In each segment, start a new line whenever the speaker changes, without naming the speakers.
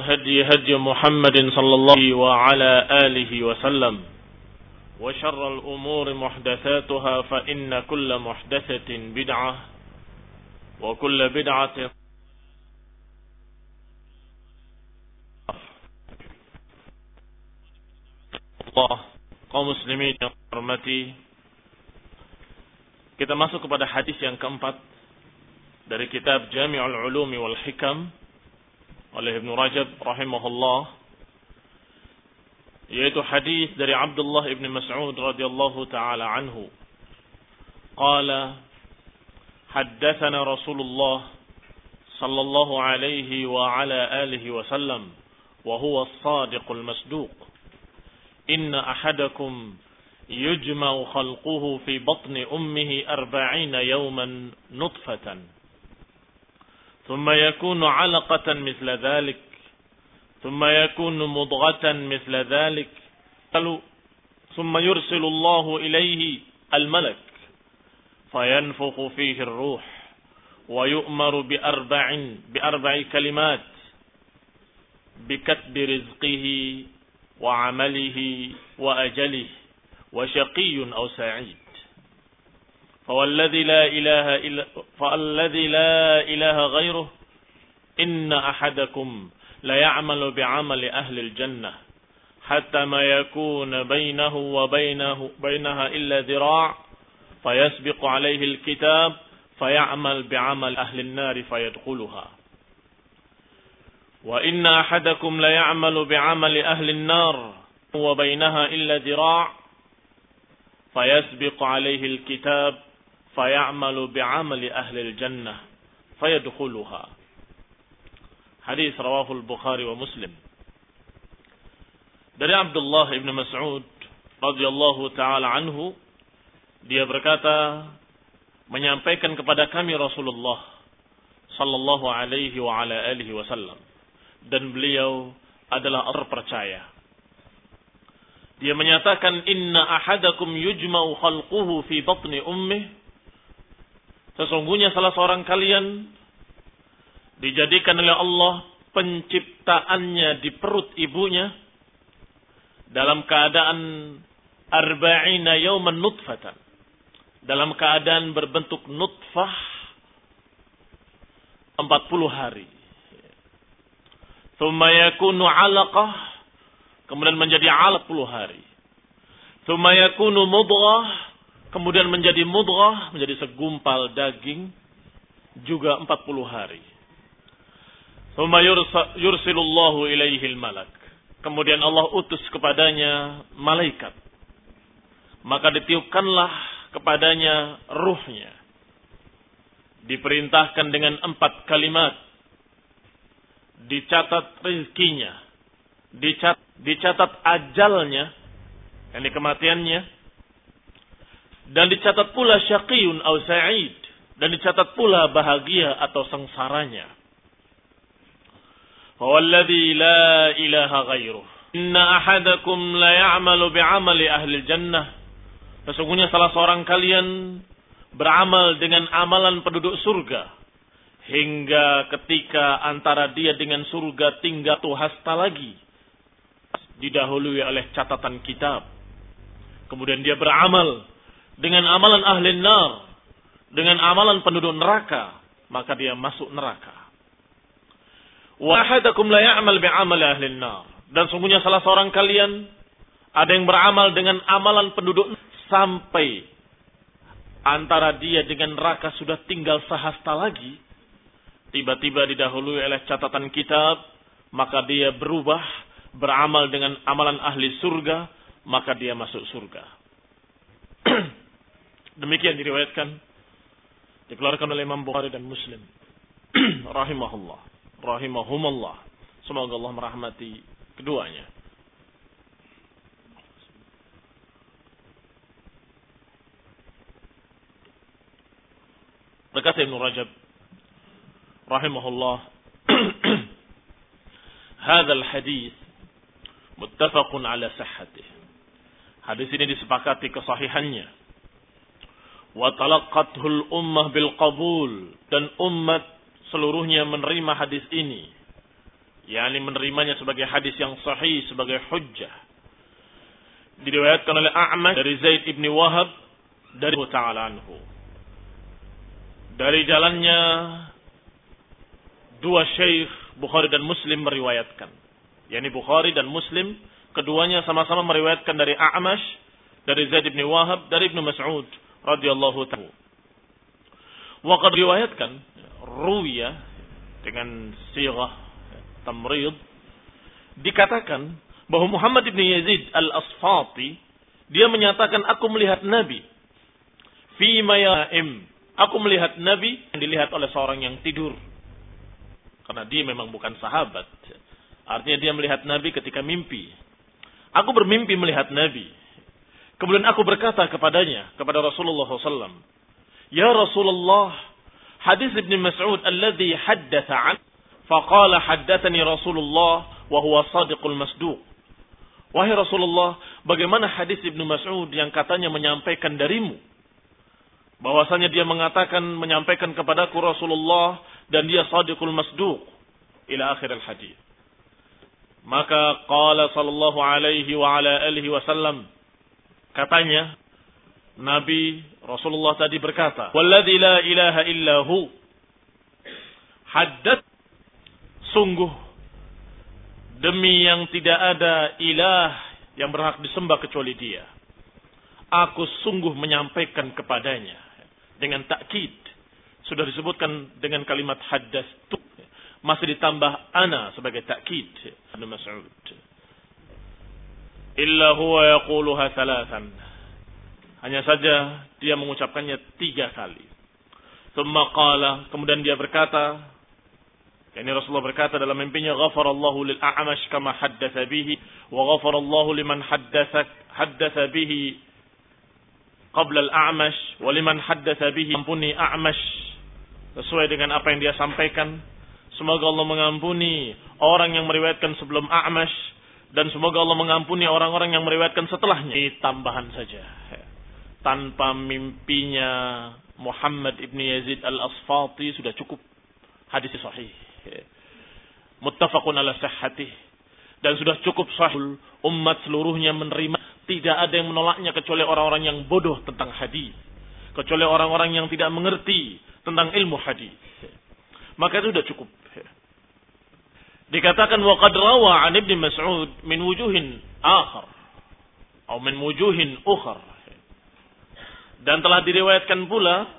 الهدي هدي محمد صلى الله عليه وعلى آله وسلم. وشر الأمور محدثاتها فإن كل محدثة بدعة وكل بدعة الله قوم مسلمين حرمتي kita masuk حديث ينكمبت yang keempat dari kitab Jami'ul Ulumi wal Hikam. Oleh Ibn Rajab rahimahullah yaitu hadis dari Abdullah ibn Mas'ud radhiyallahu taala anhu qala haddatsana Rasulullah sallallahu alaihi wa ala alihi wa sallam wa huwa as-sadiqul masduq inna ahadakum yujma'u khalquhu fi batni ummihi arba'ina yawman nutfatan ثم يكون علقة مثل ذلك ثم يكون مضغة مثل ذلك. ثم يرسل الله إليه الملك فينفخ فيه الروح ويؤمر بأربع بأربع كلمات بكتب رزقه وعمله وأجله وشقي أو سعيد. فوالذي لا إله إلا فالذي لا إله غيره إن أحدكم ليعمل بعمل أهل الجنة حتى ما يكون بينه وبينه بينها إلا ذراع فيسبق عليه الكتاب فيعمل بعمل أهل النار فيدخلها. وإن أحدكم ليعمل بعمل أهل النار وبينها إلا ذراع فيسبق عليه الكتاب فيعمل بعمل أهل الجنة فيدخلها حديث رواه البخاري ومسلم dari Abdullah ibn Mas'ud radhiyallahu taala anhu dia berkata menyampaikan kepada kami Rasulullah sallallahu alaihi wa ala alihi wasallam dan beliau adalah terpercaya dia menyatakan inna ahadakum yujma'u khalquhu fi batni ummih Sesungguhnya salah seorang kalian dijadikan oleh Allah penciptaannya di perut ibunya dalam keadaan arba'ina yawman nutfatan. Dalam keadaan berbentuk nutfah 40 hari. Thumma yakunu alaqah. Kemudian menjadi alaq 10 hari. Thumma yakunu mudghah kemudian menjadi mudghah, menjadi segumpal daging juga 40 hari. Thumma yursilullahu ilaihi malak. Kemudian Allah utus kepadanya malaikat. Maka ditiupkanlah kepadanya ruhnya. Diperintahkan dengan empat kalimat. Dicatat rezekinya. Dicatat, dicatat ajalnya. Yang kematiannya dan dicatat pula syaqiyun au sa'id dan dicatat pula bahagia atau sengsaranya. Walladzi la ilaha ghairuh. Inna ahadakum la ya'malu bi'amali ahli jannah. Sesungguhnya salah seorang kalian beramal dengan amalan penduduk surga hingga ketika antara dia dengan surga tinggal tuh hasta lagi didahului oleh catatan kitab. Kemudian dia beramal dengan amalan ahli nar, dengan amalan penduduk neraka, maka dia masuk neraka. Wa ahadakum la ya'mal bi'amali ahli nar. Dan sungguhnya salah seorang kalian ada yang beramal dengan amalan penduduk sampai antara dia dengan neraka sudah tinggal sehasta lagi. Tiba-tiba didahului oleh catatan kitab, maka dia berubah beramal dengan amalan ahli surga, maka dia masuk surga. Demikian diriwayatkan dikeluarkan oleh Imam Bukhari dan Muslim. Rahimahullah. Rahimahumullah. Semoga Allah merahmati keduanya. Berkata Ibn Rajab rahimahullah هذا الحديث متفق على صحته Hadis ini disepakati kesahihannya. Wa talaqqathul ummah bil qabul dan umat seluruhnya menerima hadis ini yakni menerimanya sebagai hadis yang sahih sebagai hujjah. Diriwayatkan oleh A'mash dari Zaid ibni Wahab dari Ta'ala anhu. Dari jalannya dua syekh Bukhari dan Muslim meriwayatkan. yakni Bukhari dan Muslim keduanya sama-sama meriwayatkan dari A'mash dari Zaid ibni Wahab dari Ibnu Mas'ud radhiyallahu taala. Waqad riwayatkan ruwiya dengan sirah tamrid dikatakan bahwa Muhammad ibn Yazid al-Asfati dia menyatakan aku melihat Nabi fi mayaim. Aku melihat Nabi yang dilihat oleh seorang yang tidur. Karena dia memang bukan sahabat. Artinya dia melihat Nabi ketika mimpi. Aku bermimpi melihat Nabi kemudian aku berkata kepadanya kepada Rasulullah SAW Ya Rasulullah, hadis Ibn Mas'ud alladhi haddatha an faqala haddathani Rasulullah wa huwa sadiqul masduq. Wahai Rasulullah, bagaimana hadis Ibnu Mas'ud yang katanya menyampaikan darimu? Bahwasanya dia mengatakan menyampaikan kepadaku Rasulullah dan dia sadiqul masduq ila akhir al-hadis. Maka qala sallallahu alaihi wa ala alihi wasallam katanya Nabi Rasulullah tadi berkata, "Walladzi la ilaha illahu" Haddat sungguh demi yang tidak ada ilah yang berhak disembah kecuali Dia. Aku sungguh menyampaikan kepadanya dengan takkid. Sudah disebutkan dengan kalimat haddas masih ditambah ana sebagai takkid. Ibnu Mas'ud. Illa huwa yaquluha thalathan hanya saja dia mengucapkannya tiga kali. Thumma qala, kemudian dia berkata, ini Rasulullah berkata dalam mimpinya, Ghafarallahu lil a'mash kama haddatha bihi, wa ghafarallahu liman haddatha, haddatha bihi qabla al-a'mash, wa liman haddatha bihi ampuni a'mash. Sesuai dengan apa yang dia sampaikan. Semoga Allah mengampuni orang yang meriwayatkan sebelum a'mash, dan semoga Allah mengampuni orang-orang yang meriwayatkan setelahnya. Ini tambahan saja tanpa mimpinya Muhammad ibn Yazid al-Asfati sudah cukup hadis sahih. Muttafaqun ala sahhatih. Dan sudah cukup sahih umat seluruhnya menerima. Tidak ada yang menolaknya kecuali orang-orang yang bodoh tentang hadis. Kecuali orang-orang yang tidak mengerti tentang ilmu hadis. Maka itu sudah cukup. Dikatakan waqad rawa an Ibnu Mas'ud min wujuhin akhar atau min wujuhin ukhar dan telah diriwayatkan pula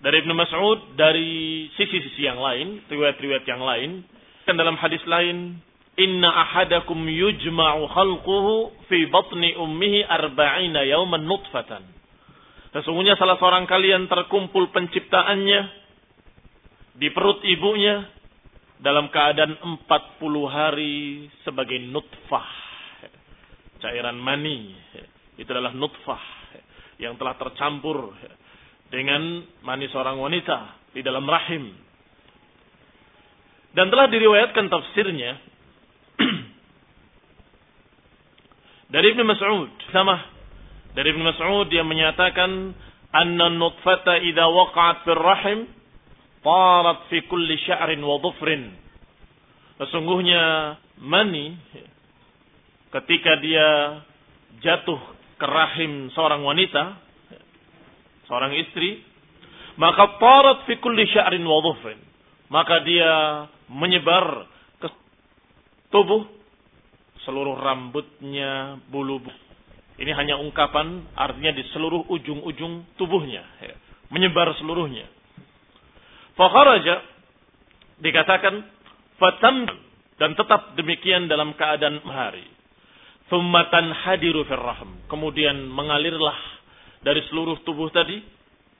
dari Ibnu Mas'ud dari sisi-sisi yang lain, riwayat-riwayat yang lain. Dan dalam hadis lain, Inna ahadakum yujma'u khalquhu fi batni ummihi arba'ina yawman nutfatan. Sesungguhnya salah seorang kalian terkumpul penciptaannya di perut ibunya dalam keadaan 40 hari sebagai nutfah. Cairan mani. Itu adalah nutfah yang telah tercampur dengan mani seorang wanita di dalam rahim. Dan telah diriwayatkan tafsirnya dari Ibnu Mas'ud sama dari Ibnu Mas'ud dia menyatakan anna nutfata idza waqa'at fil rahim tarat fi kulli sya'rin wa dhufrin sesungguhnya mani ketika dia jatuh ke rahim seorang wanita, seorang istri, maka tarat fi kulli sya'rin wa dhufrin. Maka dia menyebar ke tubuh seluruh rambutnya, bulu, bulu. Ini hanya ungkapan artinya di seluruh ujung-ujung tubuhnya. Ya. Menyebar seluruhnya. Fakharaja dikatakan fatam dan tetap demikian dalam keadaan hari. Thummatan hadiru firrahim. Kemudian mengalirlah dari seluruh tubuh tadi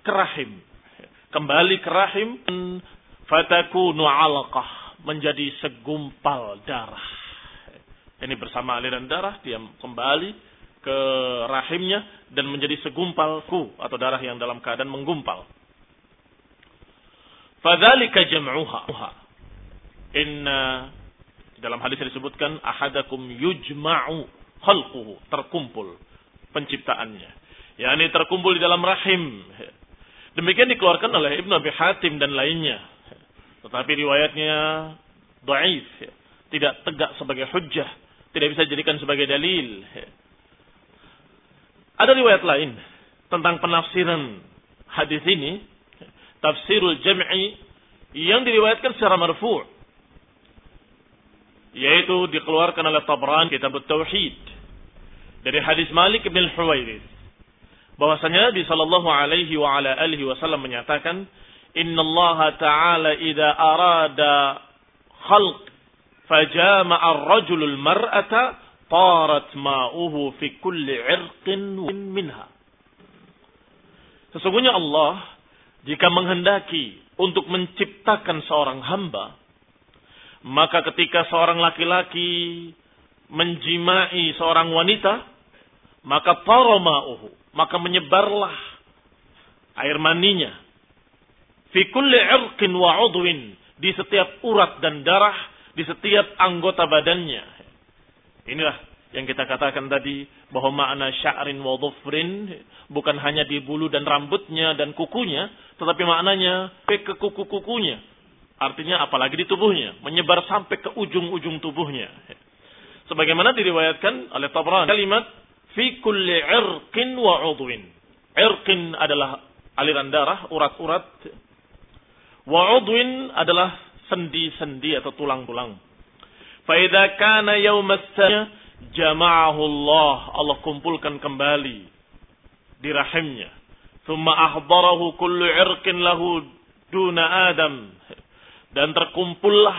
ke rahim. Kembali ke rahim. Fatakunu alaqah. Menjadi segumpal darah. Ini bersama aliran darah. Dia kembali ke rahimnya. Dan menjadi segumpal ku. Atau darah yang dalam keadaan menggumpal. Fadhalika jam'uha. Inna dalam hadis disebutkan ahadakum yujma'u khalquhu, terkumpul penciptaannya. Ya, ini terkumpul di dalam rahim. Demikian dikeluarkan oleh Ibnu Abi Hatim dan lainnya. Tetapi riwayatnya dhaif. tidak tegak sebagai hujjah, tidak bisa dijadikan sebagai dalil. Ada riwayat lain tentang penafsiran hadis ini, tafsirul jam'i yang diriwayatkan secara marfu' yaitu dikeluarkan oleh Tabran kitab Tauhid dari hadis Malik bin Al-Huwairith bahwasanya Nabi sallallahu alaihi wa ala alihi wasallam menyatakan inna Allah taala idza arada khalq fajama'a ar-rajulul mar'ata tarat ma'uhu fi kulli 'irqin minha Sesungguhnya Allah jika menghendaki untuk menciptakan seorang hamba maka ketika seorang laki-laki menjimai seorang wanita, maka tarama'uhu, maka menyebarlah air maninya fi kulli irqin wa udwin di setiap urat dan darah di setiap anggota badannya. Inilah yang kita katakan tadi bahwa makna sya'rin wa dhufrin bukan hanya di bulu dan rambutnya dan kukunya, tetapi maknanya ke kuku-kukunya, Artinya apalagi di tubuhnya, menyebar sampai ke ujung-ujung tubuhnya. Sebagaimana diriwayatkan oleh Tabrani kalimat fi kulli irqin wa udwin. Irqin adalah aliran darah, urat-urat. Wa udwin adalah sendi-sendi atau tulang-tulang. Fa idza jama'ahu Allah, kumpulkan kembali di rahimnya. Thumma ahdarahu kullu irqin lahu duna Adam dan terkumpullah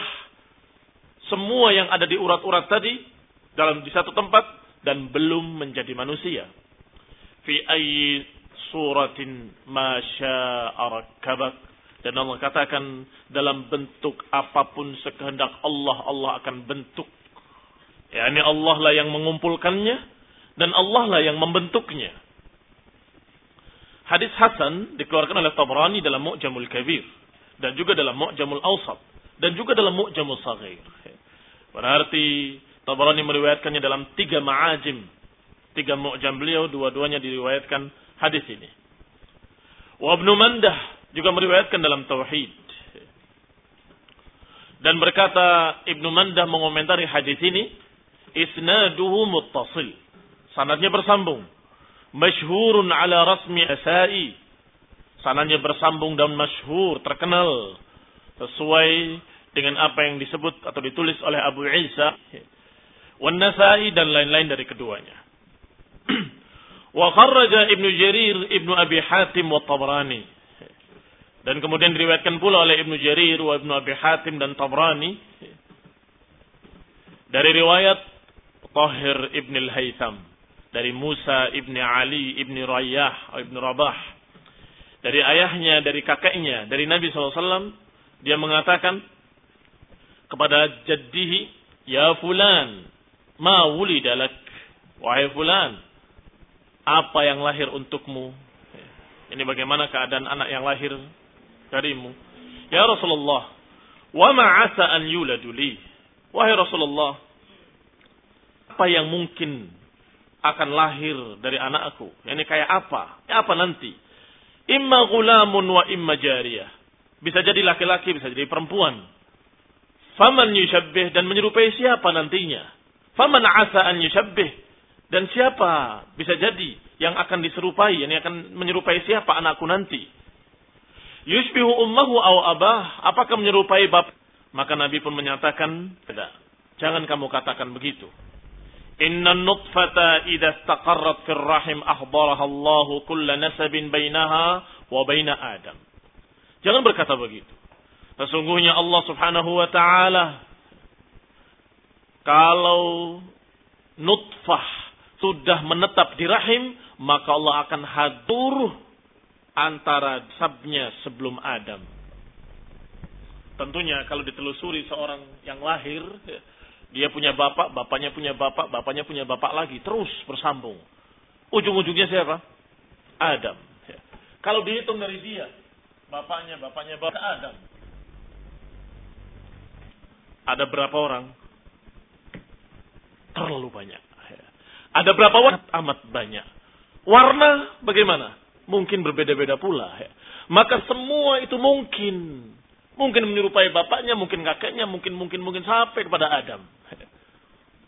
semua yang ada di urat-urat tadi dalam di satu tempat dan belum menjadi manusia. Fi ayyi suratin ma dan Allah katakan dalam bentuk apa pun sekehendak Allah Allah akan bentuk. Ya, ini Allah lah yang mengumpulkannya dan Allah lah yang membentuknya. Hadis Hasan dikeluarkan oleh Tabrani dalam Mu'jamul Kabir dan juga dalam Mu'jamul Awsat dan juga dalam Mu'jamul Saghir. Berarti Tabarani meriwayatkannya dalam tiga ma'ajim. Tiga mu'jam beliau, dua-duanya diriwayatkan hadis ini. Wa Ibnu Mandah juga meriwayatkan dalam Tauhid. Dan berkata Ibnu Mandah mengomentari hadis ini, isnaduhu muttasil. Sanadnya bersambung. Masyhurun ala rasmi asai sananya bersambung dan masyhur, terkenal sesuai dengan apa yang disebut atau ditulis oleh Abu Isa wan Nasai dan lain-lain dari keduanya. wa kharraja Ibnu Jarir Ibnu Abi Hatim wa Tabrani. Dan kemudian diriwayatkan pula oleh Ibnu Jarir wa Ibnu Abi Hatim dan Tabrani dari riwayat Tahir Ibn al-Haytham dari Musa Ibn Ali Ibn Rayyah Ibn Rabah dari ayahnya, dari kakeknya, dari Nabi SAW, dia mengatakan kepada jaddihi, Ya fulan, ma wulidalak, wahai fulan, apa yang lahir untukmu? Ini bagaimana keadaan anak yang lahir darimu? Ya Rasulullah, wa ma'asa an yuladuli. Wahai Rasulullah, apa yang mungkin akan lahir dari anakku? Ini kayak apa? Apa nanti? Imma gulamun wa imma jariyah. Bisa jadi laki-laki, bisa jadi perempuan. Faman yushabbih dan menyerupai siapa nantinya? Faman asa an yushabbih dan siapa bisa jadi yang akan diserupai, yang akan menyerupai siapa anakku nanti? Yushbihu ummahu aw abah, apakah menyerupai bap? Maka Nabi pun menyatakan, tidak. Jangan kamu katakan begitu. Inna nutfata idza istaqarrat fir rahim ahdaraha Allah kulla nasabin bainaha wa baina Adam. Jangan berkata begitu. Sesungguhnya Allah Subhanahu wa taala kalau nutfah sudah menetap di rahim, maka Allah akan hadur antara sabnya sebelum Adam. Tentunya kalau ditelusuri seorang yang lahir, dia punya bapak, bapaknya punya bapak, bapaknya punya bapak lagi. Terus bersambung. Ujung-ujungnya siapa? Adam. Ya. Kalau dihitung dari dia, bapaknya, bapaknya, bapak Adam. Ada berapa orang? Terlalu banyak. Ya. Ada berapa warna? Amat banyak. Warna bagaimana? Mungkin berbeda-beda pula. Ya. Maka semua itu mungkin Mungkin menyerupai bapaknya, mungkin kakeknya, mungkin mungkin mungkin sampai kepada Adam.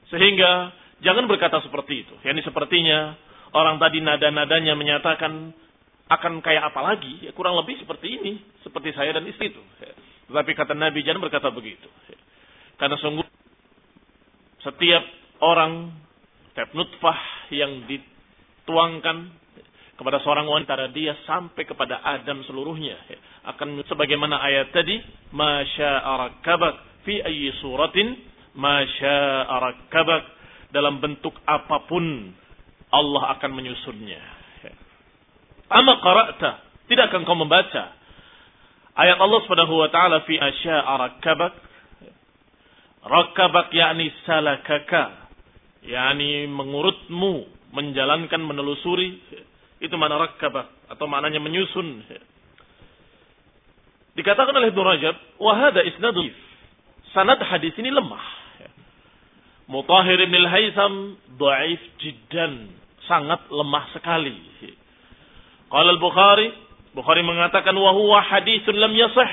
Sehingga jangan berkata seperti itu. Yani sepertinya orang tadi nada-nadanya menyatakan akan kayak apa lagi? Ya, kurang lebih seperti ini, seperti saya dan istri itu. Tetapi kata Nabi jangan berkata begitu. Karena sungguh setiap orang, setiap nutfah yang dituangkan kepada seorang wanita dia sampai kepada Adam seluruhnya akan sebagaimana ayat tadi masya'arakabak fi ayyi suratin masya'arakabak dalam bentuk apa pun Allah akan menyusunnya. Ama qara'ta? Tidak akan kau membaca? Ayat Allah Subhanahu wa taala fi asya'arakabak rakabak yakni salakaka yakni mengurutmu menjalankan menelusuri. Itu mana rakkabah atau maknanya menyusun. Dikatakan oleh Ibnu Rajab, wahada isnadu sanad hadis ini lemah. Mutahhir bin Al-Haytham dhaif jiddan, sangat lemah sekali. Qala Al-Bukhari, Bukhari mengatakan wa huwa haditsun lam yasih.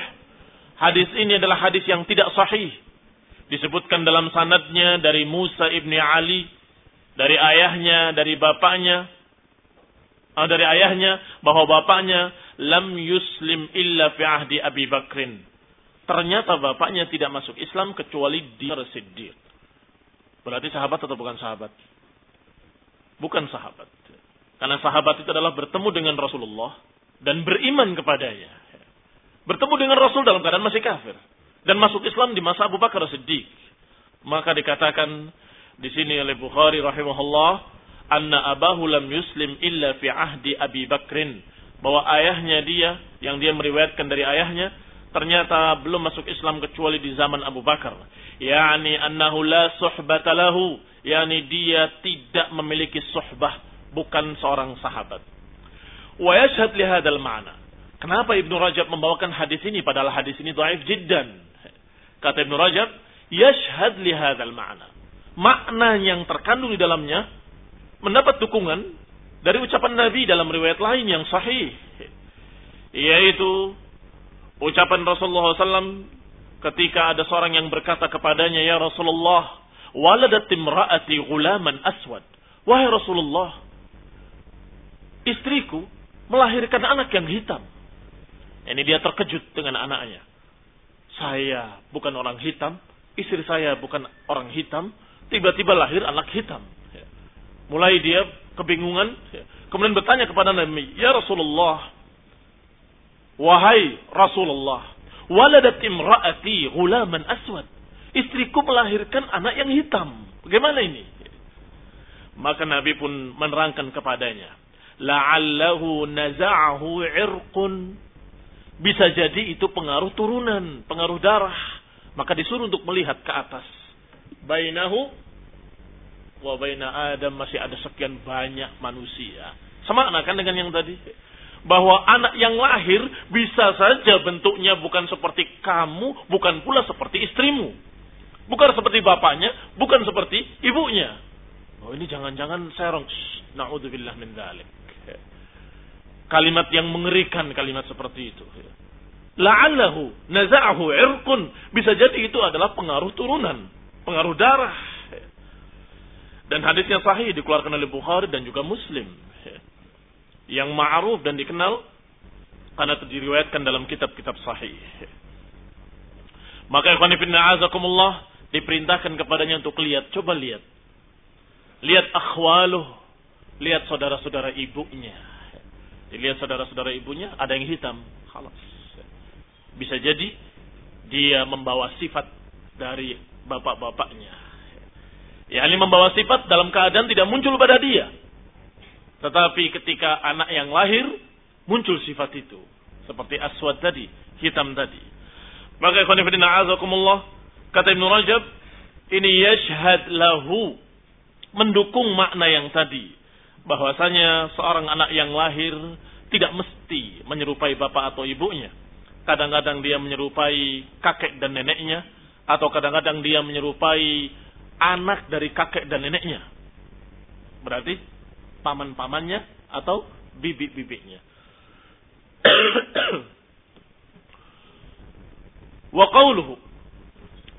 Hadis ini adalah hadis yang tidak sahih. Disebutkan dalam sanadnya dari Musa ibni Ali, dari ayahnya, dari bapaknya, Ah, dari ayahnya bahwa bapaknya lam yuslim illa fi ahdi Abi Bakrin. Ternyata bapaknya tidak masuk Islam kecuali di Siddiq. Berarti sahabat atau bukan sahabat? Bukan sahabat. Karena sahabat itu adalah bertemu dengan Rasulullah dan beriman kepadanya. Bertemu dengan Rasul dalam keadaan masih kafir dan masuk Islam di masa Abu Bakar Siddiq. Maka dikatakan di sini oleh Bukhari rahimahullah anna abahu lam yuslim illa fi ahdi Abi Bakrin bahwa ayahnya dia yang dia meriwayatkan dari ayahnya ternyata belum masuk Islam kecuali di zaman Abu Bakar yakni annahu la suhbata lahu. Yakni dia tidak memiliki suhbah. Bukan seorang sahabat. Wa yashhad li hadzal ma'na. Kenapa Ibnu Rajab membawakan hadis ini? Padahal hadis ini dhaif jiddan. Kata Ibnu Rajab yashhad li hadzal ma'na. Makna yang terkandung di dalamnya mendapat dukungan dari ucapan Nabi dalam riwayat lain yang sahih. Yaitu ucapan Rasulullah SAW ketika ada seorang yang berkata kepadanya, Ya Rasulullah, waladat imra'ati gulaman aswad. Wahai Rasulullah, istriku melahirkan anak yang hitam. Ini dia terkejut dengan anaknya. Saya bukan orang hitam, istri saya bukan orang hitam, tiba-tiba lahir anak hitam. Mulai dia kebingungan, kemudian bertanya kepada Nabi, "Ya Rasulullah, wahai Rasulullah, waladat imraati ghulaman aswad." Istriku melahirkan anak yang hitam. Bagaimana ini? Maka Nabi pun menerangkan kepadanya, "La'allahu naza'ahu 'irqun." Bisa jadi itu pengaruh turunan, pengaruh darah. Maka disuruh untuk melihat ke atas. Bainahu wa baina Adam masih ada sekian banyak manusia. Sama kan dengan yang tadi. Bahwa anak yang lahir bisa saja bentuknya bukan seperti kamu, bukan pula seperti istrimu. Bukan seperti bapaknya, bukan seperti ibunya. Oh ini jangan-jangan serong. Na'udzubillah min dhalik. Kalimat yang mengerikan kalimat seperti itu. La'allahu naza'ahu irqun. Bisa jadi itu adalah pengaruh turunan. Pengaruh darah dan hadisnya sahih dikeluarkan oleh Bukhari dan juga Muslim. Yang ma'ruf dan dikenal karena diriwayatkan dalam kitab-kitab sahih. Maka ikhwan fillah azakumullah diperintahkan kepadanya untuk lihat, coba lihat. Lihat akhwaluh, lihat saudara-saudara ibunya. Dilihat saudara-saudara ibunya ada yang hitam, khalas. Bisa jadi dia membawa sifat dari bapak-bapaknya Ya, ini membawa sifat dalam keadaan tidak muncul pada dia. Tetapi ketika anak yang lahir, muncul sifat itu. Seperti aswad tadi, hitam tadi. Maka ikhwanifidina azakumullah, kata Ibn Rajab, ini yashhad lahu, mendukung makna yang tadi. Bahwasanya seorang anak yang lahir tidak mesti menyerupai bapak atau ibunya. Kadang-kadang dia menyerupai kakek dan neneknya, atau kadang-kadang dia menyerupai anak dari kakek dan neneknya. Berarti paman-pamannya atau bibi-bibinya. Wa qawluhu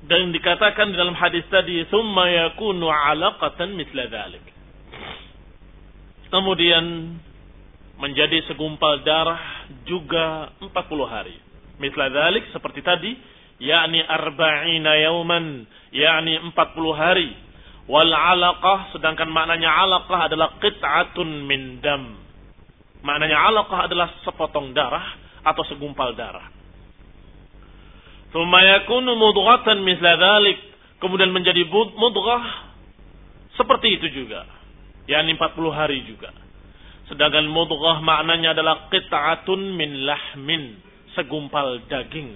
dan dikatakan dalam hadis tadi thumma yakunu 'alaqatan mithla dhalik. Kemudian menjadi segumpal darah juga 40 hari. Mithla dhalik seperti tadi yakni arba'ina yauman yakni 40 hari. Wal 'alaqah sedangkan maknanya 'alaqah adalah qit'atun min dam. Maknanya 'alaqah adalah sepotong darah atau segumpal darah. Thumma yakunu mudghatan misla dhalik. Kemudian menjadi mudghah seperti itu juga. yakni 40 hari juga. Sedangkan mudghah maknanya adalah qit'atun min lahmin, segumpal daging.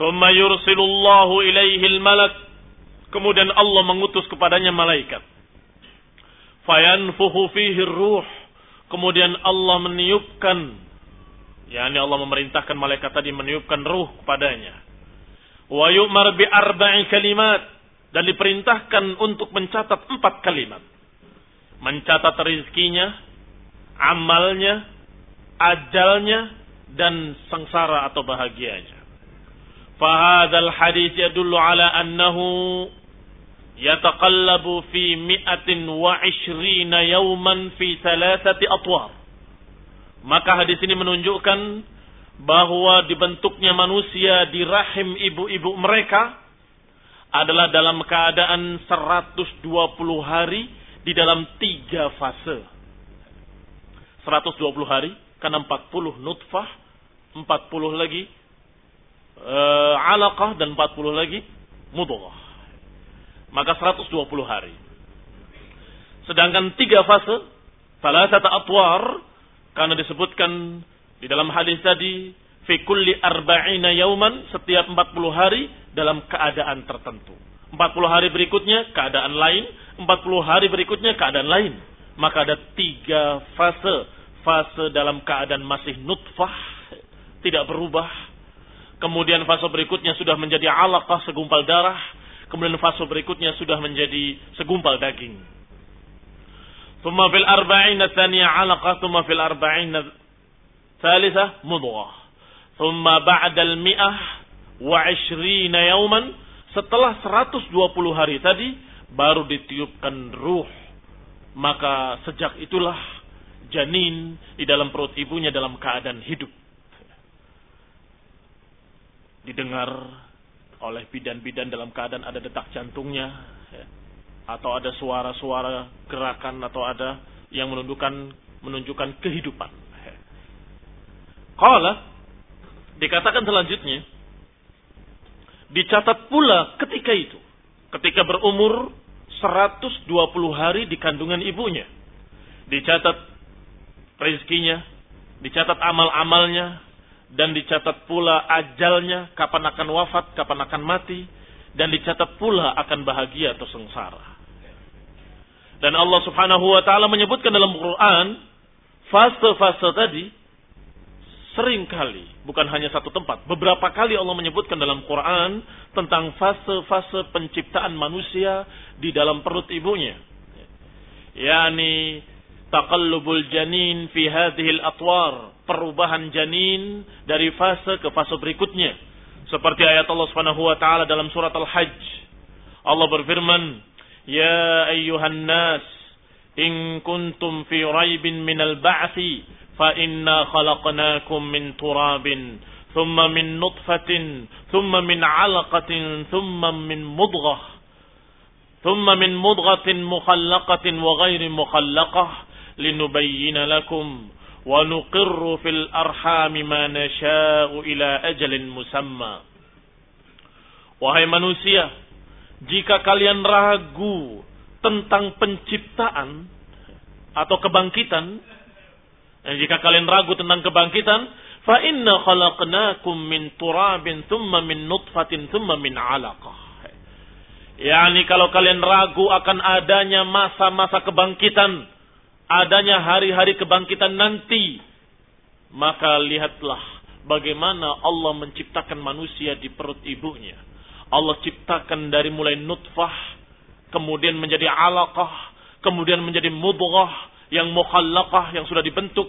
Thumma yursilullahu ilaihi malak Kemudian Allah mengutus kepadanya malaikat. Fayanfuhu fihi ruh. Kemudian Allah meniupkan yakni Allah memerintahkan malaikat tadi meniupkan ruh kepadanya. Wa yu'mar bi kalimat dan diperintahkan untuk mencatat empat kalimat. Mencatat rizkinya, amalnya, ajalnya, dan sengsara atau bahagianya. Fahadal hadis yadullu ala annahu yataqallabu fi mi'atin wa ishrina yawman fi thalathati atwar. Maka hadis ini menunjukkan bahwa dibentuknya manusia di rahim ibu-ibu mereka adalah dalam keadaan 120 hari di dalam tiga fase. 120 hari karena 40 nutfah, 40 lagi uh, alaqah dan 40 lagi mudghah. Maka 120 hari. Sedangkan tiga fase, salah satu atwar karena disebutkan di dalam hadis tadi, fi kulli arba'ina yauman, setiap 40 hari dalam keadaan tertentu. 40 hari berikutnya keadaan lain, 40 hari berikutnya keadaan lain. Maka ada tiga fase. Fase dalam keadaan masih nutfah, tidak berubah. Kemudian fase berikutnya sudah menjadi alaqah segumpal darah kemudian fase berikutnya sudah menjadi segumpal daging. Thumma fil arba'in thaniya 'alaqah, thumma fil arba'in thalithah mudghah. Thumma ba'da al-mi'ah wa 'ishrina yawman, setelah 120 hari tadi baru ditiupkan ruh. Maka sejak itulah janin di dalam perut ibunya dalam keadaan hidup. Didengar oleh bidan-bidan dalam keadaan ada detak jantungnya atau ada suara-suara gerakan atau ada yang menunjukkan menunjukkan kehidupan. Qala dikatakan selanjutnya dicatat pula ketika itu ketika berumur 120 hari di kandungan ibunya dicatat rezekinya dicatat amal-amalnya dan dicatat pula ajalnya kapan akan wafat kapan akan mati dan dicatat pula akan bahagia atau sengsara dan Allah Subhanahu wa taala menyebutkan dalam Quran fase-fase tadi sering kali, bukan hanya satu tempat. Beberapa kali Allah menyebutkan dalam Quran tentang fase-fase penciptaan manusia di dalam perut ibunya. Yani taqallubul janin fi hadhil atwar, perubahan janin dari fase ke fase berikutnya. Seperti ayat Allah Subhanahu wa taala dalam surat Al-Hajj. Allah berfirman, "Ya ayyuhan nas, in kuntum fi raibin minal ba'si, fa inna khalaqnakum min turabin, thumma min nutfatin, thumma min 'alaqatin, thumma min mudghah." ثم من مضغة مخلقة وغير مخلقة لنبين لكم ونقر في الأرحام ما نشاء إلى أجل مسمى. Wahai manusia, jika kalian ragu tentang penciptaan atau kebangkitan, dan jika kalian ragu tentang kebangkitan, fa inna khalaqnakum min turabin thumma min nutfatin thumma min alaqah. Yani kalau kalian ragu akan adanya masa-masa kebangkitan, adanya hari-hari kebangkitan nanti, maka lihatlah bagaimana Allah menciptakan manusia di perut ibunya Allah ciptakan dari mulai nutfah, kemudian menjadi alaqah, kemudian menjadi mudghah yang mukhallaqah yang sudah dibentuk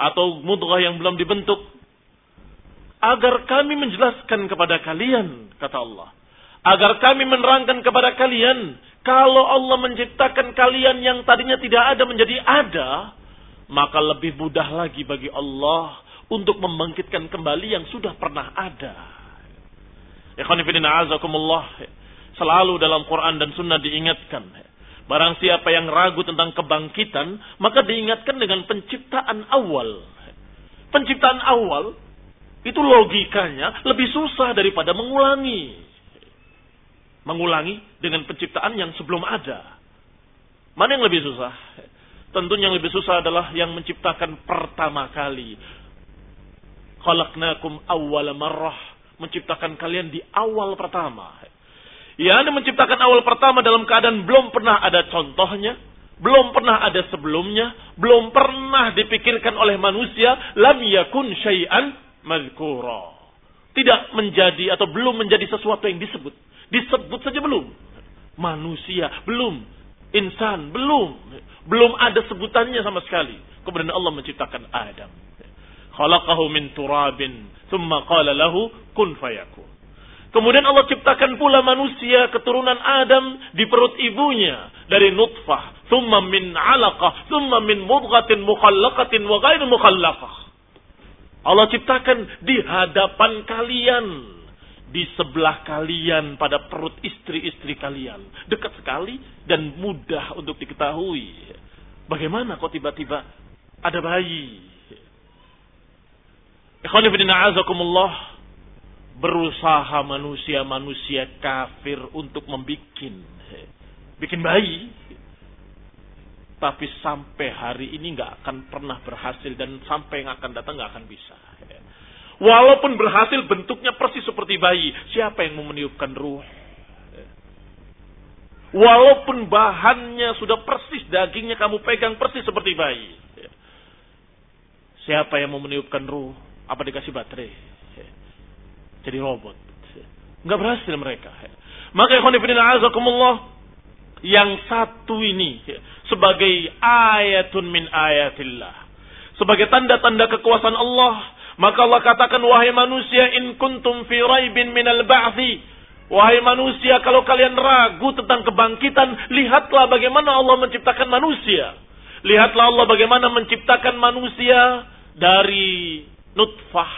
atau mudghah yang belum dibentuk. agar kami menjelaskan kepada kalian, kata Allah. Agar kami menerangkan kepada kalian, kalau Allah menciptakan kalian yang tadinya tidak ada menjadi ada, maka lebih mudah lagi bagi Allah untuk membangkitkan kembali yang sudah pernah ada. Selalu dalam Quran dan Sunnah diingatkan. Barang siapa yang ragu tentang kebangkitan, maka diingatkan dengan penciptaan awal. Penciptaan awal itu logikanya lebih susah daripada mengulangi. Mengulangi dengan penciptaan yang sebelum ada. Mana yang lebih susah? Tentunya yang lebih susah adalah yang menciptakan pertama kali. Khalaqnakum awwala marrah. Menciptakan kalian di awal pertama. Ya, Anda menciptakan awal pertama dalam keadaan belum pernah ada contohnya. Belum pernah ada sebelumnya. Belum pernah dipikirkan oleh manusia. Lam yakun syai'an mazkura. Tidak menjadi atau belum menjadi sesuatu yang disebut. Disebut saja belum. Manusia belum. Insan belum. Belum ada sebutannya sama sekali. Kemudian Allah menciptakan Adam. Khalaqahu min turabin. Thumma qala lahu kun fayakun. Kemudian Allah ciptakan pula manusia keturunan Adam di perut ibunya dari nutfah, thumma min alaqah, thumma min mudghatin mukhallaqatin wa ghairu mukhallaqah. Allah ciptakan di hadapan kalian. Di sebelah kalian pada perut istri-istri kalian. Dekat sekali dan mudah untuk diketahui. Bagaimana kok tiba-tiba ada bayi? Ikhwanifidina azakumullah. Berusaha manusia-manusia kafir untuk membuat bikin bayi tapi sampai hari ini nggak akan pernah berhasil dan sampai yang akan datang nggak akan bisa. Walaupun berhasil bentuknya persis seperti bayi, siapa yang mau meniupkan ruh? Walaupun bahannya sudah persis dagingnya kamu pegang persis seperti bayi. Siapa yang mau meniupkan ruh? Apa dikasih baterai? Jadi robot. Nggak berhasil mereka. Maka ikhwanifidina azakumullah. Yang satu ini sebagai ayatun min ayatillah. Sebagai tanda-tanda kekuasaan Allah. Maka Allah katakan, wahai manusia, in kuntum fi raibin minal ba'thi. Wahai manusia, kalau kalian ragu tentang kebangkitan, lihatlah bagaimana Allah menciptakan manusia. Lihatlah Allah bagaimana menciptakan manusia dari nutfah,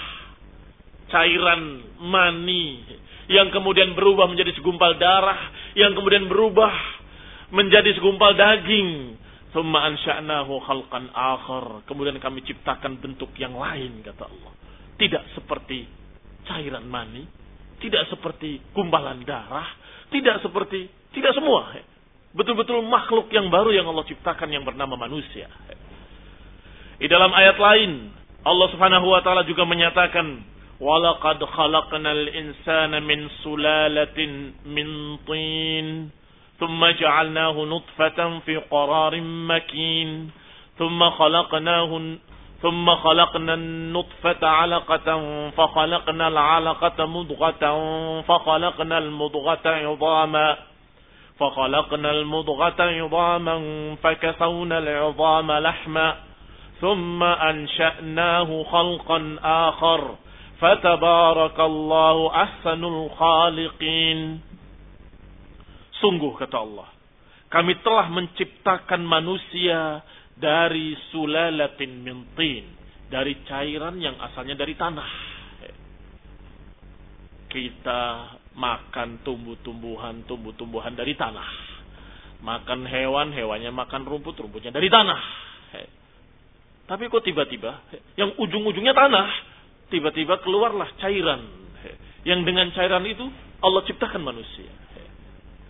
cairan mani, yang kemudian berubah menjadi segumpal darah, yang kemudian berubah menjadi segumpal daging. Thumma ansha'nahu khalqan akhar. Kemudian kami ciptakan bentuk yang lain kata Allah. Tidak seperti cairan mani, tidak seperti gumpalan darah, tidak seperti tidak semua. Betul-betul makhluk yang baru yang Allah ciptakan yang bernama manusia. Di dalam ayat lain Allah Subhanahu wa taala juga menyatakan walaqad khalaqnal insana min sulalatin min tin ثم جعلناه نطفة في قرار مكين. ثم خلقناه ثم خلقنا النطفة علقة فخلقنا العلقة مضغة فخلقنا المضغة عظاما. فخلقنا المضغة عظاما فكسونا العظام لحما. ثم أنشأناه خلقا آخر. فتبارك الله أحسن الخالقين. Sungguh kata Allah, kami telah menciptakan manusia dari sulalatin mintin, dari cairan yang asalnya dari tanah. Kita makan tumbuh-tumbuhan, tumbuh-tumbuhan dari tanah. Makan hewan, hewannya makan rumput, rumputnya dari tanah. Tapi kok tiba-tiba yang ujung-ujungnya tanah, tiba-tiba keluarlah cairan. Yang dengan cairan itu Allah ciptakan manusia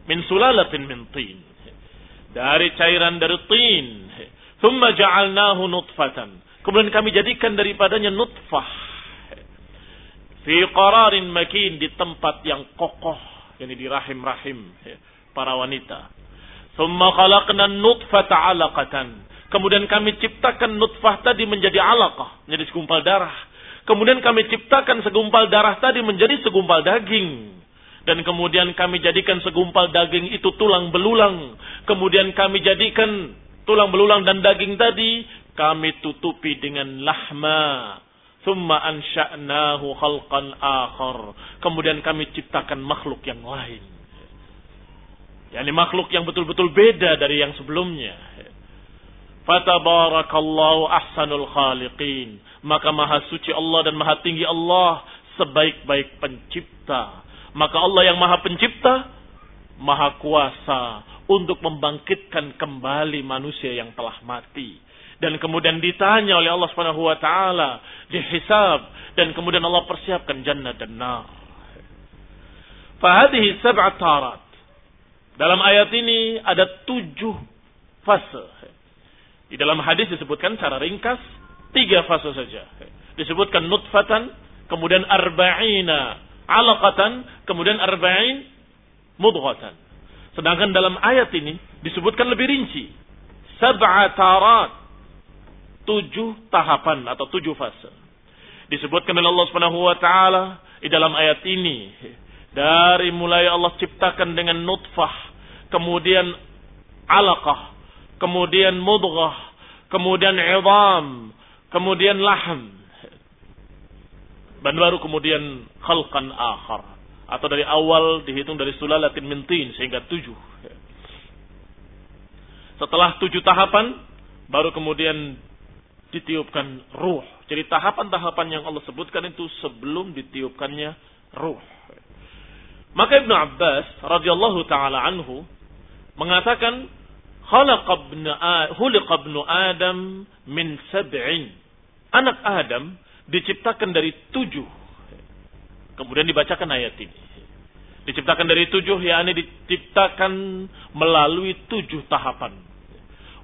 min sulalatin min tin. Dari cairan dari tin. Thumma ja'alnahu nutfatan. Kemudian kami jadikan daripadanya nutfah. Fi qararin makin di tempat yang kokoh. Yani di rahim-rahim para wanita. Thumma khalaqna nutfata alaqatan. Kemudian kami ciptakan nutfah tadi menjadi alaqah. Menjadi segumpal darah. Kemudian kami ciptakan segumpal darah tadi menjadi segumpal daging. Dan kemudian kami jadikan segumpal daging itu tulang belulang. Kemudian kami jadikan tulang belulang dan daging tadi kami tutupi dengan lahma. Thumma ansha'nahu khalqan akhar. Kemudian kami ciptakan makhluk yang lain. Yani makhluk yang betul-betul beda dari yang sebelumnya. Fatabarakallahu ahsanul khaliqin. Maka maha suci Allah dan maha tinggi Allah sebaik-baik pencipta. Maka Allah yang maha pencipta, maha kuasa untuk membangkitkan kembali manusia yang telah mati. Dan kemudian ditanya oleh Allah Subhanahu wa taala, dihisab dan kemudian Allah persiapkan jannah dan nar. Fahadihi sab'at tarat. Dalam ayat ini ada tujuh fase. Di dalam hadis disebutkan secara ringkas tiga fase saja. Disebutkan nutfatan, kemudian arba'ina alaqatan, kemudian arba'in mudghatan. Sedangkan dalam ayat ini disebutkan lebih rinci. Sab'atarat. Tujuh tahapan atau tujuh fase. Disebutkan oleh Allah Subhanahu wa taala di dalam ayat ini dari mulai Allah ciptakan dengan nutfah, kemudian alaqah, kemudian mudghah, kemudian idham, kemudian lahm. Dan baru kemudian khalqan akhar atau dari awal dihitung dari sulalatin mintin sehingga tujuh. Setelah tujuh tahapan, baru kemudian ditiupkan ruh. Jadi tahapan-tahapan yang Allah sebutkan itu sebelum ditiupkannya ruh. Maka Ibnu Abbas radhiyallahu taala anhu mengatakan khuliqa ibnu Adam min sab'in. Anak Adam diciptakan dari tujuh. Kemudian dibacakan ayat ini. Diciptakan dari tujuh, yakni diciptakan melalui tujuh tahapan.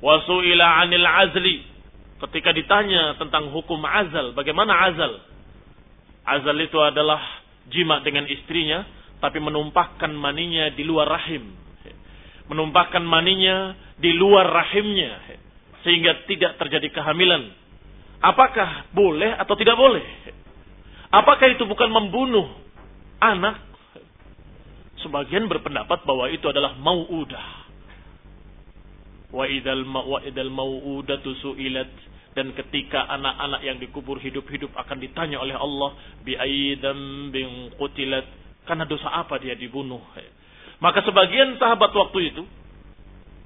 Wasu'ila anil azli. Ketika ditanya tentang hukum azal, bagaimana azal? Azal itu adalah jima dengan istrinya, tapi menumpahkan maninya di luar rahim. Menumpahkan maninya di luar rahimnya, sehingga tidak terjadi kehamilan. Apakah boleh atau tidak boleh? Apakah itu bukan membunuh anak Sebagian berpendapat bahwa itu adalah mau'udah. Wa idal mau'udatu su'ilat dan ketika anak-anak yang dikubur hidup-hidup akan ditanya oleh Allah bi aidam bin qutilat karena dosa apa dia dibunuh. Maka sebagian sahabat waktu itu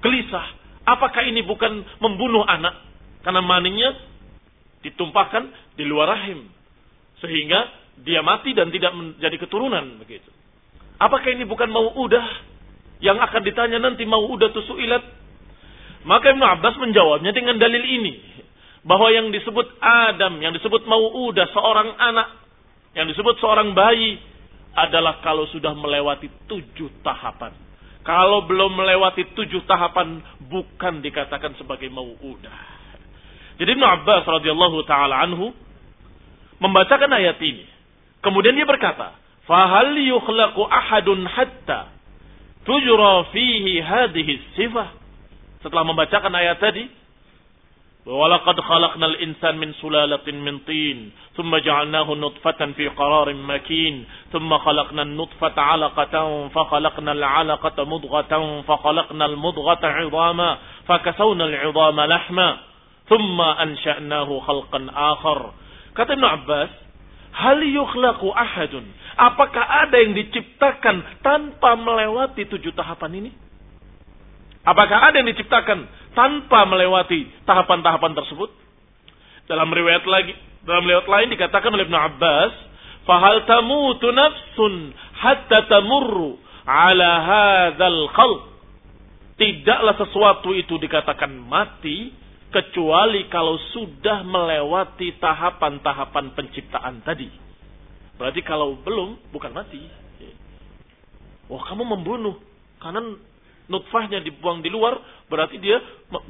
gelisah, apakah ini bukan membunuh anak karena maninya ditumpahkan di luar rahim sehingga dia mati dan tidak menjadi keturunan begitu. Apakah ini bukan mau udah yang akan ditanya nanti mau udah tusuilat? Maka Ibnu Abbas menjawabnya dengan dalil ini. Bahwa yang disebut Adam, yang disebut mau udah seorang anak, yang disebut seorang bayi, adalah kalau sudah melewati tujuh tahapan. Kalau belum melewati tujuh tahapan, bukan dikatakan sebagai mau udah. Jadi Nabi Abbas radhiyallahu taala anhu membacakan ayat ini. Kemudian dia berkata, "Fahal yukhlaqu ahadun hatta tujra fihi hadhihi sifah?" Setelah membacakan ayat tadi, "Walaqad khalaqnal insan min sulalatin min tin, thumma ja'alnahu nutfatan fi qararin makin, thumma khalaqnan nutfata 'alaqatan, fa khalaqnal 'alaqata mudghatan, fa khalaqnal mudghata fa lahma." Thumma ansha'nahu khalqan akhar. Kata Ibn Abbas, hal yukhlaqu ahadun. Apakah ada yang diciptakan tanpa melewati tujuh tahapan ini? Apakah ada yang diciptakan tanpa melewati tahapan-tahapan tersebut? Dalam riwayat lagi, dalam riwayat lain dikatakan oleh Ibn Abbas, "Fahal tamutu nafsun hatta tamurru ala hadzal khalq." Tidaklah sesuatu itu dikatakan mati kecuali kalau sudah melewati tahapan-tahapan penciptaan tadi. Berarti kalau belum, bukan mati. Wah, kamu membunuh. Karena nutfahnya dibuang di luar, berarti dia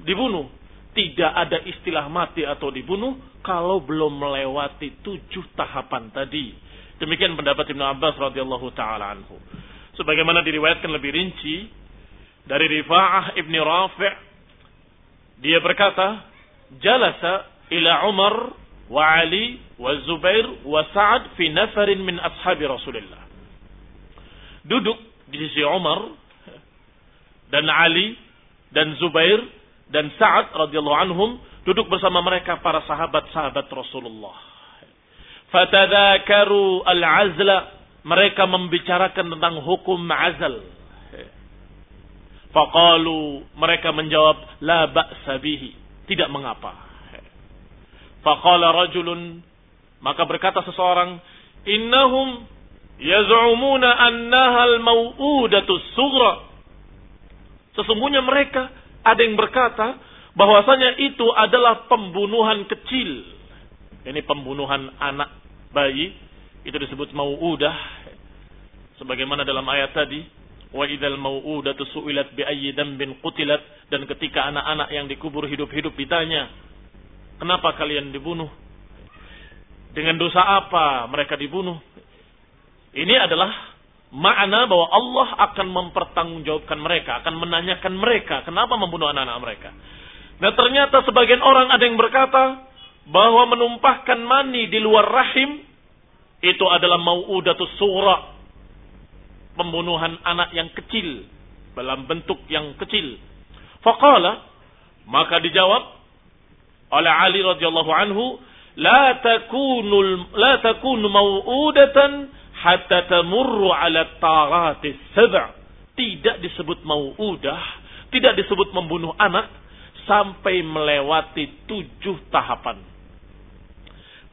dibunuh. Tidak ada istilah mati atau dibunuh kalau belum melewati tujuh tahapan tadi. Demikian pendapat Ibn Abbas radhiyallahu taala anhu. Sebagaimana diriwayatkan lebih rinci dari Rifa'ah Ibn Rafi' Dia berkata, "Jalasa ila Umar wa Ali wa Zubair wa Sa'ad fi nafarin min ashabi Rasulullah." Duduk di sisi Umar dan Ali dan Zubair dan Sa'ad radhiyallahu anhum duduk bersama mereka para sahabat-sahabat Rasulullah. Fatadakaru al-azla. Mereka membicarakan tentang hukum azal. Faqalu mereka menjawab la ba'sa bihi. Tidak mengapa. Faqala rajulun maka berkata seseorang innahum yaz'umuna annaha al-mau'udatu sughra. Sesungguhnya mereka ada yang berkata bahwasanya itu adalah pembunuhan kecil. Ini pembunuhan anak bayi itu disebut mau'udah sebagaimana dalam ayat tadi wa idzal mau'udatu su'ilat bi ayyi dambin qutilat. Dan ketika anak-anak yang dikubur hidup-hidup ditanya kenapa kalian dibunuh? Dengan dosa apa mereka dibunuh? Ini adalah makna bahwa Allah akan mempertanggungjawabkan mereka akan menanyakan mereka kenapa membunuh anak-anak mereka? Nah ternyata sebagian orang ada yang berkata bahwa menumpahkan mani di luar rahim itu adalah mau'udatus surah pembunuhan anak yang kecil dalam bentuk yang kecil. Faqala maka dijawab oleh Ali radhiyallahu anhu, la takunu la takunu mau'udatan hatta tamurru ala taratis sab'. Tidak disebut mau'udah, tidak disebut membunuh anak sampai melewati tujuh tahapan.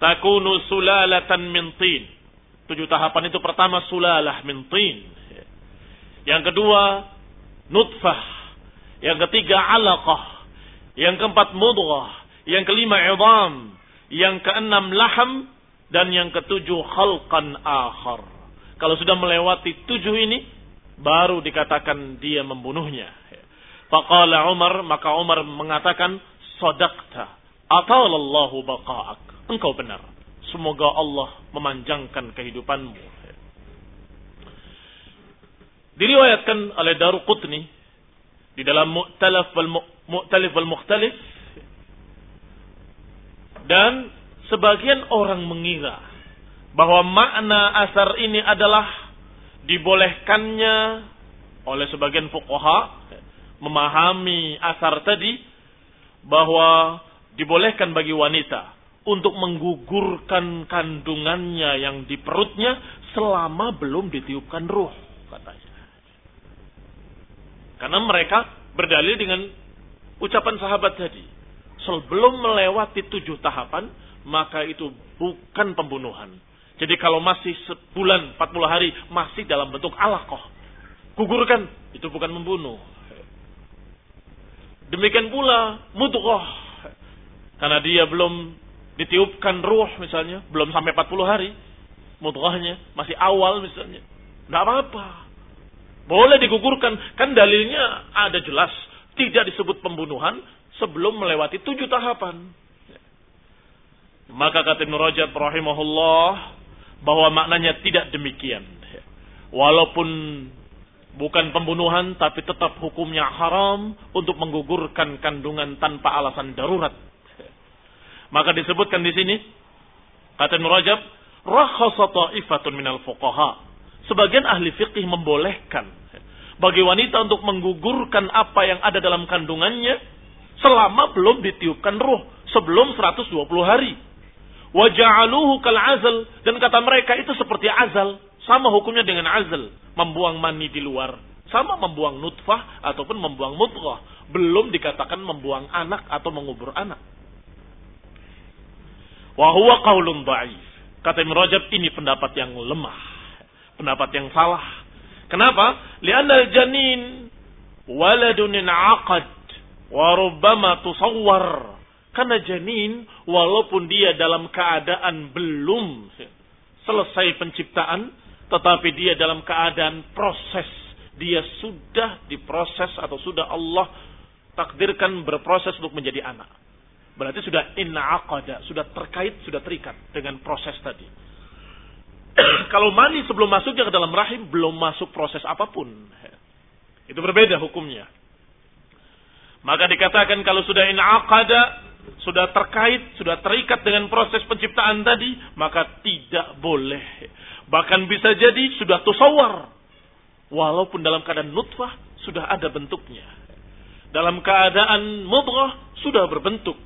Takunu sulalatan min tin Tujuh tahapan itu pertama sulalah min tin. Yang kedua nutfah. Yang ketiga alaqah. Yang keempat mudghah. Yang kelima idham. Yang keenam laham. Dan yang ketujuh khalqan akhar. Kalau sudah melewati tujuh ini, baru dikatakan dia membunuhnya. Faqala Umar, maka Umar mengatakan, Sadaqta, atalallahu baqa'ak. Engkau benar. Semoga Allah memanjangkan kehidupanmu. Diriwayatkan oleh Daru Qutni di dalam Mu'talif wal Mu'talif wal Mukhtalif dan sebagian orang mengira bahwa makna asar ini adalah dibolehkannya oleh sebagian fuqaha memahami asar tadi bahwa dibolehkan bagi wanita untuk menggugurkan kandungannya yang di perutnya selama belum ditiupkan ruh katanya. Karena mereka berdalil dengan ucapan sahabat tadi. Sebelum melewati tujuh tahapan, maka itu bukan pembunuhan. Jadi kalau masih sebulan, 40 hari, masih dalam bentuk alaqah. Gugurkan, itu bukan membunuh. Demikian pula mudghah. Karena dia belum ditiupkan ruh misalnya, belum sampai 40 hari, mudghahnya masih awal misalnya. Tidak apa-apa. Boleh digugurkan, kan dalilnya ada jelas. Tidak disebut pembunuhan sebelum melewati tujuh tahapan. Maka kata Ibn Rajab rahimahullah bahwa maknanya tidak demikian. Walaupun bukan pembunuhan tapi tetap hukumnya haram untuk menggugurkan kandungan tanpa alasan darurat maka disebutkan di sini kata Nurajab, rakhasa ta'ifatun minal fuqaha. Sebagian ahli fikih membolehkan bagi wanita untuk menggugurkan apa yang ada dalam kandungannya selama belum ditiupkan ruh sebelum 120 hari. Waja'aluhu kal azal dan kata mereka itu seperti azal, sama hukumnya dengan azal, membuang mani di luar, sama membuang nutfah ataupun membuang mudghah, belum dikatakan membuang anak atau mengubur anak. Wahuwa qaulun da'if. Kata Ibn Rajab ini pendapat yang lemah. Pendapat yang salah. Kenapa? Lianna al-janin waladun aqad wa rubbama tusawwar. Karena janin walaupun dia dalam keadaan belum selesai penciptaan tetapi dia dalam keadaan proses dia sudah diproses atau sudah Allah takdirkan berproses untuk menjadi anak. Berarti sudah inaqada, sudah terkait, sudah terikat dengan proses tadi. Kalau mani sebelum masuknya ke dalam rahim belum masuk proses apa pun. Itu berbeda hukumnya. Maka dikatakan kalau sudah inaqada, sudah terkait, sudah terikat dengan proses penciptaan tadi, maka tidak boleh. Bahkan bisa jadi sudah tusawar. Walaupun dalam keadaan nutfah sudah ada bentuknya. Dalam keadaan mudghah sudah berbentuk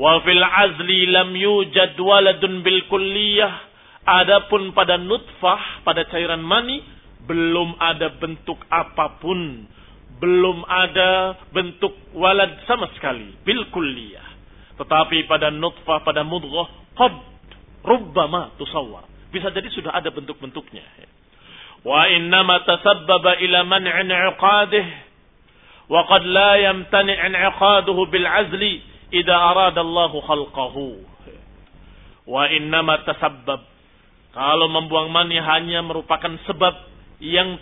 Wa fil azli lam yujad waladun bil kulliyah. Adapun pada nutfah, pada cairan mani, belum ada bentuk apa pun. Belum ada bentuk walad sama sekali. Bil kulliyah. Tetapi pada nutfah, pada mudghah, qad rubbama tusawwar. Bisa jadi sudah ada bentuk-bentuknya. Wa innama tasabbaba ila man'in 'iqadih. Wa qad la yamtani' 'iqaduhu bil 'azli idza arada Allahu khalqahu. Wa innama tasabbab. Kalau membuang mani hanya merupakan sebab yang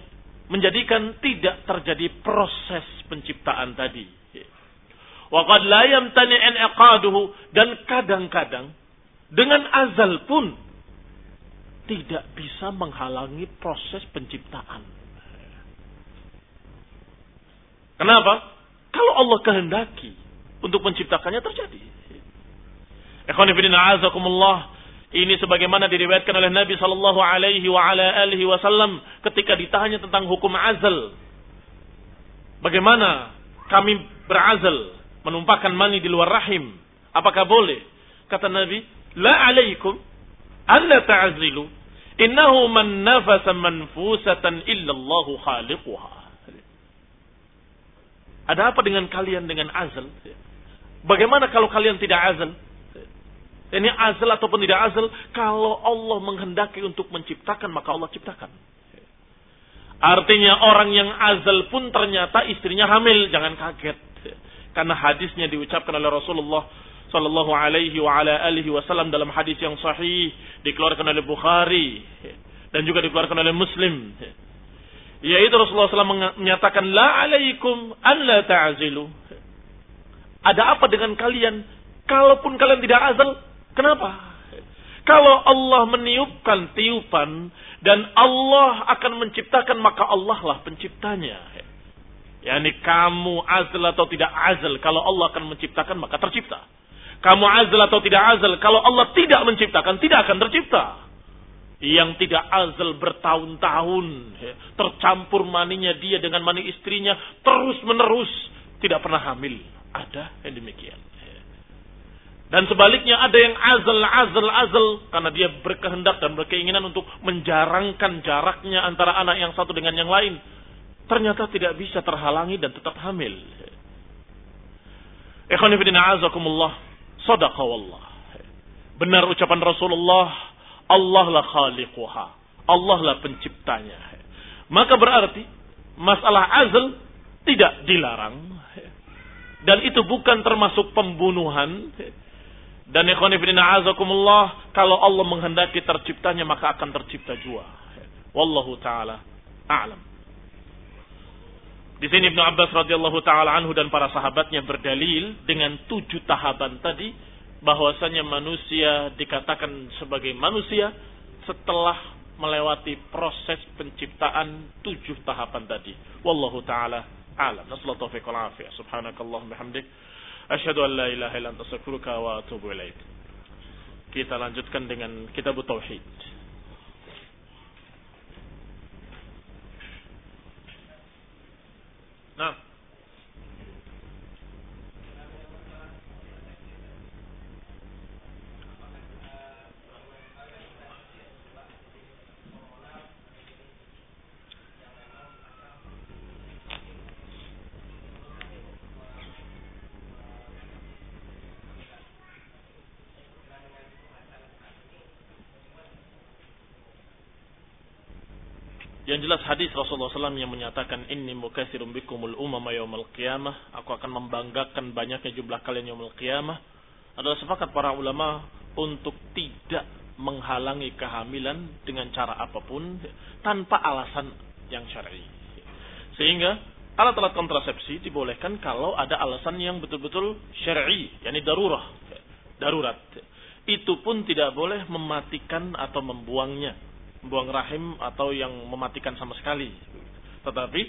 menjadikan tidak terjadi proses penciptaan tadi. Wa qad la yamtani iqaduhu dan kadang-kadang dengan azal pun tidak bisa menghalangi proses penciptaan. Kenapa? Kalau Allah kehendaki untuk menciptakannya terjadi. Ini sebagaimana diriwayatkan oleh Nabi sallallahu alaihi wa ala alihi wasallam ketika ditanya tentang hukum azal. Bagaimana kami berazal menumpahkan mani di luar rahim? Apakah boleh? Kata Nabi, "La alaikum an la ta'zilu. Innahu man nafasa manfusatan illa Allahu khaliquha." Ada apa dengan kalian dengan azal? Bagaimana kalau kalian tidak azal? Ini azal ataupun tidak azal, kalau Allah menghendaki untuk menciptakan, maka Allah ciptakan. Artinya orang yang azal pun ternyata istrinya hamil, jangan kaget. Karena hadisnya diucapkan oleh Rasulullah Sallallahu alaihi wa ala alihi wasallam dalam hadis yang sahih dikeluarkan oleh Bukhari dan juga dikeluarkan oleh Muslim. Yaitu Rasulullah SAW menyatakan la alaikum an la ta'zilu. Ada apa dengan kalian? Kalaupun kalian tidak azal, kenapa? Kalau Allah meniupkan tiupan dan Allah akan menciptakan maka Allah lah penciptanya. Yani kamu azal atau tidak azal, kalau Allah akan menciptakan maka tercipta. Kamu azal atau tidak azal, kalau Allah tidak menciptakan tidak akan tercipta. Yang tidak azal bertahun-tahun, tercampur maninya dia dengan mani istrinya terus menerus tidak pernah hamil. Ada yang demikian. Dan sebaliknya ada yang azal, azal, azal. Karena dia berkehendak dan berkeinginan untuk menjarangkan jaraknya antara anak yang satu dengan yang lain. Ternyata tidak bisa terhalangi dan tetap hamil. Ikhwanifidina azakumullah. Sadaqa wallah. Benar ucapan Rasulullah. Allah lah khaliquha. Allah lah penciptanya. Maka berarti masalah azal tidak dilarang dan itu bukan termasuk pembunuhan. Dan ikhwanifidina azakumullah, kalau Allah menghendaki terciptanya maka akan tercipta jua. Wallahu taala a'lam. Di sini Ibnu Abbas radhiyallahu taala anhu dan para sahabatnya berdalil dengan tujuh tahapan tadi bahwasanya manusia dikatakan sebagai manusia setelah melewati proses penciptaan tujuh tahapan tadi. Wallahu taala أعلم نسأل التوفيق والعافية. سبحانك اللهم بحمدك أشهد أن لا إله إلا أنت أستغفرك وأتوب إليك. Kita lanjutkan dengan kitab tauhid. Nah. Yang jelas hadis Rasulullah SAW yang menyatakan ini mukatsirum bikumul umama yaumal qiyamah, aku akan membanggakan banyaknya jumlah kalian yaumul qiyamah adalah sepakat para ulama untuk tidak menghalangi kehamilan dengan cara apa pun tanpa alasan yang syar'i. Sehingga alat-alat kontrasepsi dibolehkan kalau ada alasan yang betul-betul syar'i, yakni darurah, darurat. Itu pun tidak boleh mematikan atau membuangnya buang rahim atau yang mematikan sama sekali. Tetapi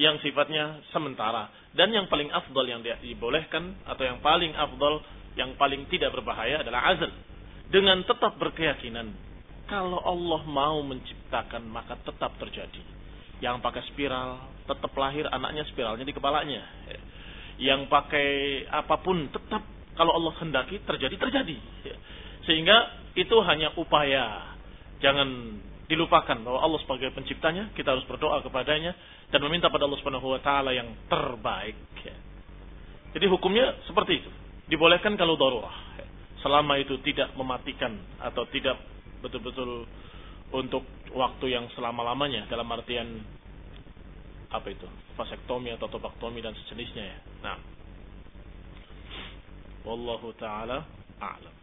yang sifatnya sementara dan yang paling afdal yang dibolehkan atau yang paling afdal yang paling tidak berbahaya adalah azal dengan tetap berkeyakinan kalau Allah mau menciptakan maka tetap terjadi. Yang pakai spiral tetap lahir anaknya spiralnya di kepalanya. Yang pakai apa pun tetap Kalau Allah hendaki terjadi terjadi. Sehingga itu hanya upaya. Jangan dilupakan bahwa Allah sebagai penciptanya, kita harus berdoa kepadanya dan meminta pada Allah Subhanahu wa taala yang terbaik. Jadi hukumnya seperti itu. Dibolehkan kalau darurat. Selama itu tidak mematikan atau tidak betul-betul untuk waktu yang selama-lamanya dalam artian apa itu? Vasektomi atau tobaktomi dan sejenisnya ya. Nah. Wallahu taala a'lam.